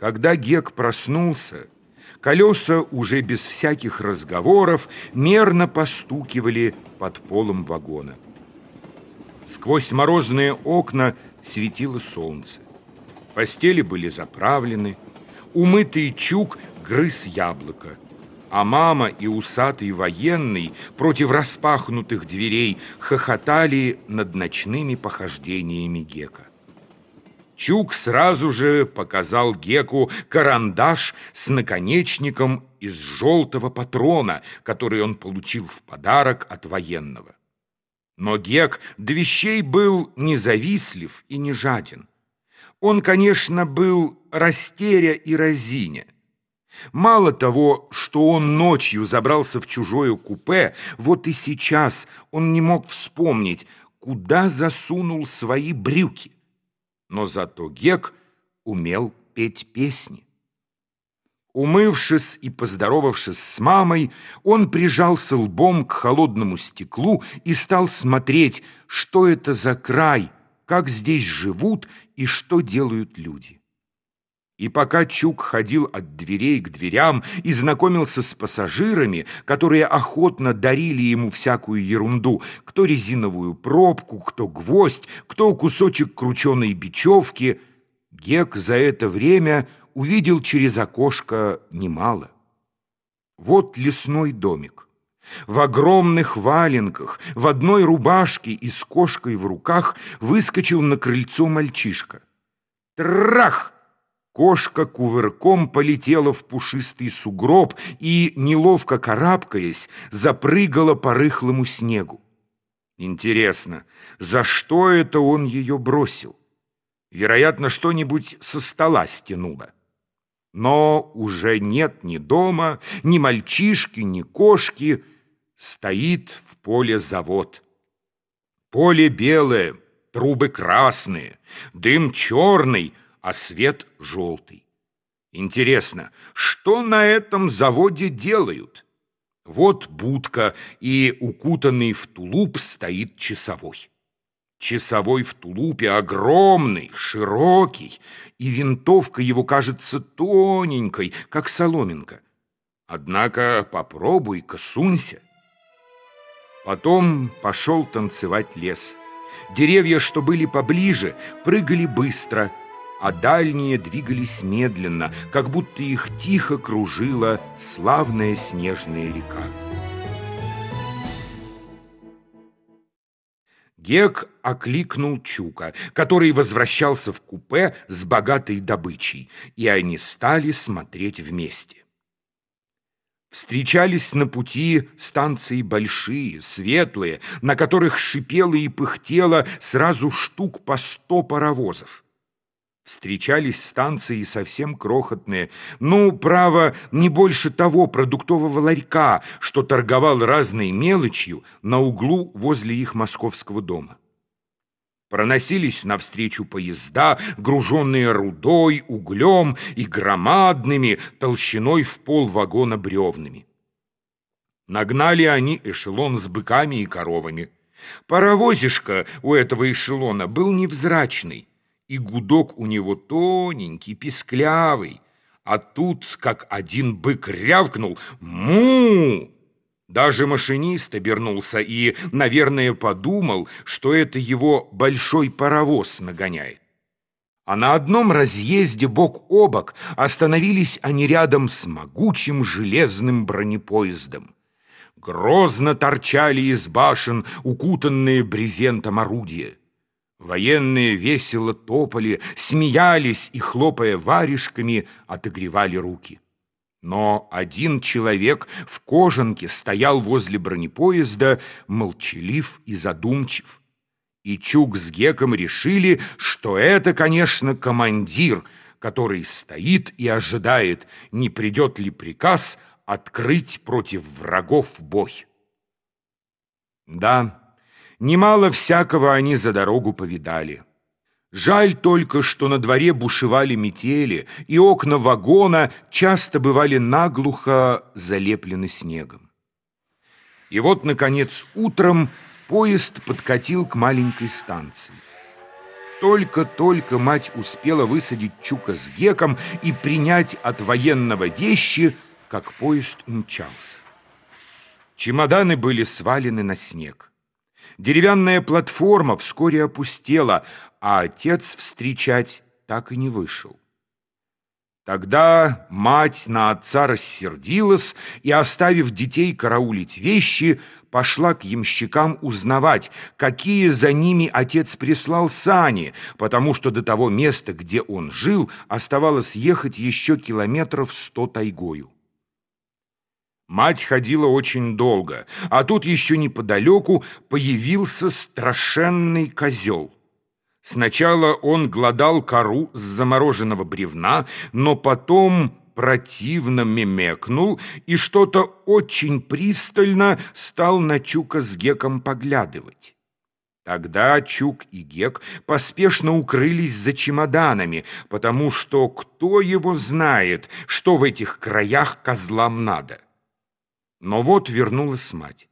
Когда Гек проснулся, колеса уже без всяких разговоров мерно постукивали под полом вагона. Сквозь морозные окна светило солнце. Постели были заправлены, умытый чук грыз яблоко, а мама и усатый военный против распахнутых дверей хохотали над ночными похождениями Гека. Чук сразу же показал Геку карандаш с наконечником из желтого патрона, который он получил в подарок от военного. Но Гек до вещей был независлив и не жаден. Он, конечно, был растеря и разиня. Мало того, что он ночью забрался в чужое купе, вот и сейчас он не мог вспомнить, куда засунул свои брюки но зато Гек умел петь песни. Умывшись и поздоровавшись с мамой, он прижался лбом к холодному стеклу и стал смотреть, что это за край, как здесь живут и что делают люди. И пока Чук ходил от дверей к дверям и знакомился с пассажирами, которые охотно дарили ему всякую ерунду, кто резиновую пробку, кто гвоздь, кто кусочек крученой бечевки, Гек за это время увидел через окошко немало. Вот лесной домик. В огромных валенках, в одной рубашке и с кошкой в руках выскочил на крыльцо мальчишка. Трах! Кошка кувырком полетела в пушистый сугроб и, неловко карабкаясь, запрыгала по рыхлому снегу. Интересно, за что это он ее бросил? Вероятно, что-нибудь со стола стянуло. Но уже нет ни дома, ни мальчишки, ни кошки. Стоит в поле завод. Поле белое, трубы красные, дым черный — а свет желтый. Интересно, что на этом заводе делают? Вот будка, и укутанный в тулуп стоит часовой. Часовой в тулупе огромный, широкий, и винтовка его кажется тоненькой, как соломинка. Однако попробуй-ка сунься. Потом пошел танцевать лес. Деревья, что были поближе, прыгали быстро — а дальние двигались медленно, как будто их тихо кружила славная снежная река. Гек окликнул Чука, который возвращался в купе с богатой добычей, и они стали смотреть вместе. Встречались на пути станции большие, светлые, на которых шипело и пыхтело сразу штук по сто паровозов. Встречались станции совсем крохотные. Ну, право, не больше того продуктового ларька, что торговал разной мелочью на углу возле их московского дома. Проносились навстречу поезда, груженные рудой, углем и громадными, толщиной в пол вагона бревнами. Нагнали они эшелон с быками и коровами. Паровозишка у этого эшелона был невзрачный, и гудок у него тоненький, писклявый. А тут, как один бык рявкнул «Му!» Даже машинист обернулся и, наверное, подумал, что это его большой паровоз нагоняет. А на одном разъезде бок о бок остановились они рядом с могучим железным бронепоездом. Грозно торчали из башен укутанные брезентом орудия. Военные весело топали, смеялись и, хлопая варежками, отогревали руки. Но один человек в кожанке стоял возле бронепоезда, молчалив и задумчив. И Чук с Геком решили, что это, конечно, командир, который стоит и ожидает, не придет ли приказ открыть против врагов бой. Да, Немало всякого они за дорогу повидали. Жаль только, что на дворе бушевали метели, и окна вагона часто бывали наглухо залеплены снегом. И вот, наконец, утром поезд подкатил к маленькой станции. Только-только мать успела высадить Чука с Геком и принять от военного вещи, как поезд умчался. Чемоданы были свалены на снег. Деревянная платформа вскоре опустела, а отец встречать так и не вышел. Тогда мать на отца рассердилась и, оставив детей караулить вещи, пошла к ямщикам узнавать, какие за ними отец прислал сани, потому что до того места, где он жил, оставалось ехать еще километров сто тайгою. Мать ходила очень долго, а тут еще неподалеку появился страшенный козел. Сначала он глодал кору с замороженного бревна, но потом противно мемекнул и что-то очень пристально стал на Чука с Геком поглядывать. Тогда Чук и Гек поспешно укрылись за чемоданами, потому что кто его знает, что в этих краях козлам надо. Но вот вернулась мать.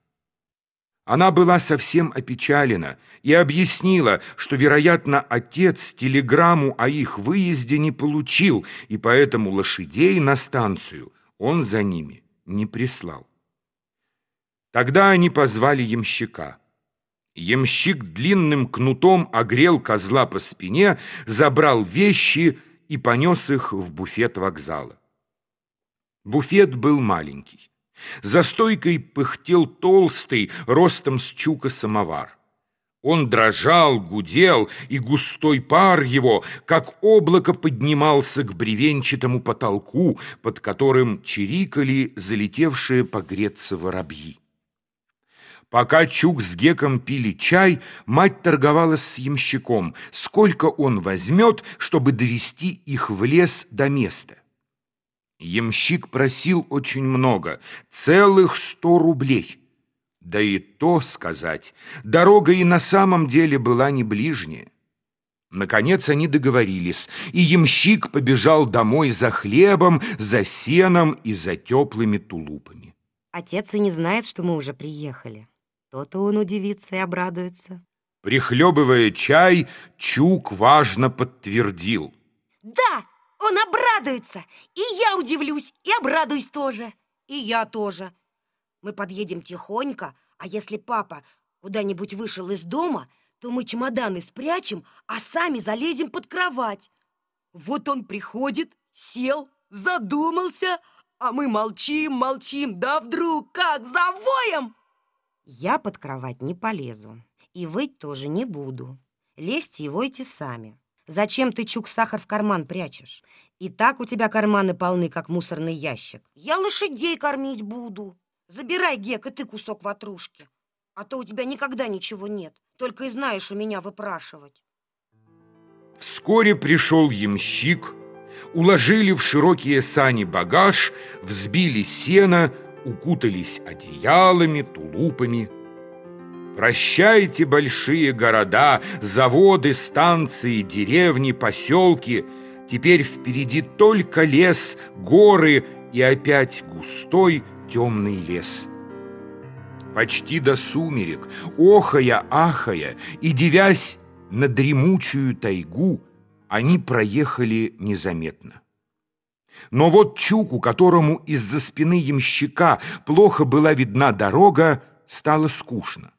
Она была совсем опечалена и объяснила, что, вероятно, отец телеграмму о их выезде не получил, и поэтому лошадей на станцию он за ними не прислал. Тогда они позвали ямщика. Ямщик длинным кнутом огрел козла по спине, забрал вещи и понес их в буфет вокзала. Буфет был маленький. За стойкой пыхтел толстый, ростом с чука самовар. Он дрожал, гудел, и густой пар его, как облако, поднимался к бревенчатому потолку, под которым чирикали залетевшие погреться воробьи. Пока Чук с Геком пили чай, мать торговалась с ямщиком, сколько он возьмет, чтобы довести их в лес до места. Ямщик просил очень много, целых сто рублей. Да и то сказать, дорога и на самом деле была не ближняя. Наконец они договорились, и ямщик побежал домой за хлебом, за сеном и за теплыми тулупами. Отец и не знает, что мы уже приехали. То-то он удивится и обрадуется. Прихлебывая чай, Чук важно подтвердил. Да, он обрадуется, и я удивлюсь, и обрадуюсь тоже. И я тоже. Мы подъедем тихонько, а если папа куда-нибудь вышел из дома, то мы чемоданы спрячем, а сами залезем под кровать. Вот он приходит, сел, задумался, а мы молчим, молчим, да вдруг как завоем! Я под кровать не полезу, и выть тоже не буду. Лезьте и войте сами. Зачем ты, Чук, сахар в карман прячешь? И так у тебя карманы полны, как мусорный ящик. Я лошадей кормить буду. Забирай, Гек, и ты кусок ватрушки. А то у тебя никогда ничего нет. Только и знаешь у меня выпрашивать. Вскоре пришел ямщик, уложили в широкие сани багаж, взбили сено, укутались одеялами, тулупами. Прощайте большие города, заводы, станции, деревни, поселки. Теперь впереди только лес, горы и опять густой темный лес. Почти до сумерек, охая, ахая и девясь на дремучую тайгу, они проехали незаметно. Но вот Чуку, которому из-за спины ямщика плохо была видна дорога, стало скучно.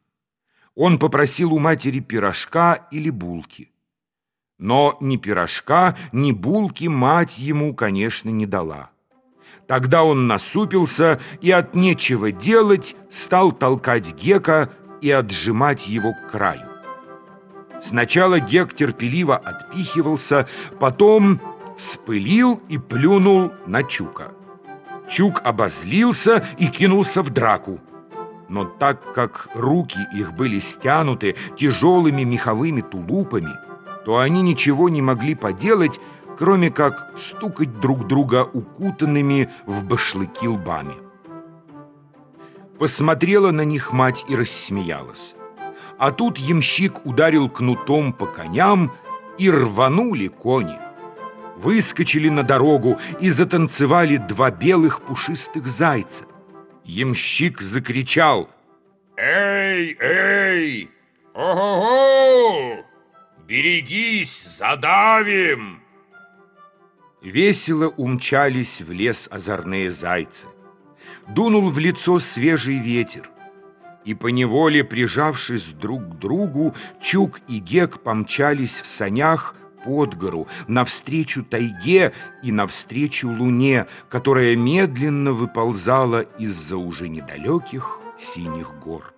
Он попросил у матери пирожка или булки. Но ни пирожка, ни булки мать ему, конечно, не дала. Тогда он насупился и от нечего делать стал толкать Гека и отжимать его к краю. Сначала Гек терпеливо отпихивался, потом спылил и плюнул на Чука. Чук обозлился и кинулся в драку но так как руки их были стянуты тяжелыми меховыми тулупами, то они ничего не могли поделать, кроме как стукать друг друга укутанными в башлыки лбами. Посмотрела на них мать и рассмеялась. А тут ямщик ударил кнутом по коням, и рванули кони. Выскочили на дорогу и затанцевали два белых пушистых зайца. Ямщик закричал «Эй, эй! Ого-го!» Берегись, задавим! Весело умчались в лес озорные зайцы. Дунул в лицо свежий ветер. И поневоле, прижавшись друг к другу, Чук и Гек помчались в санях под гору, навстречу тайге и навстречу луне, которая медленно выползала из-за уже недалеких синих гор.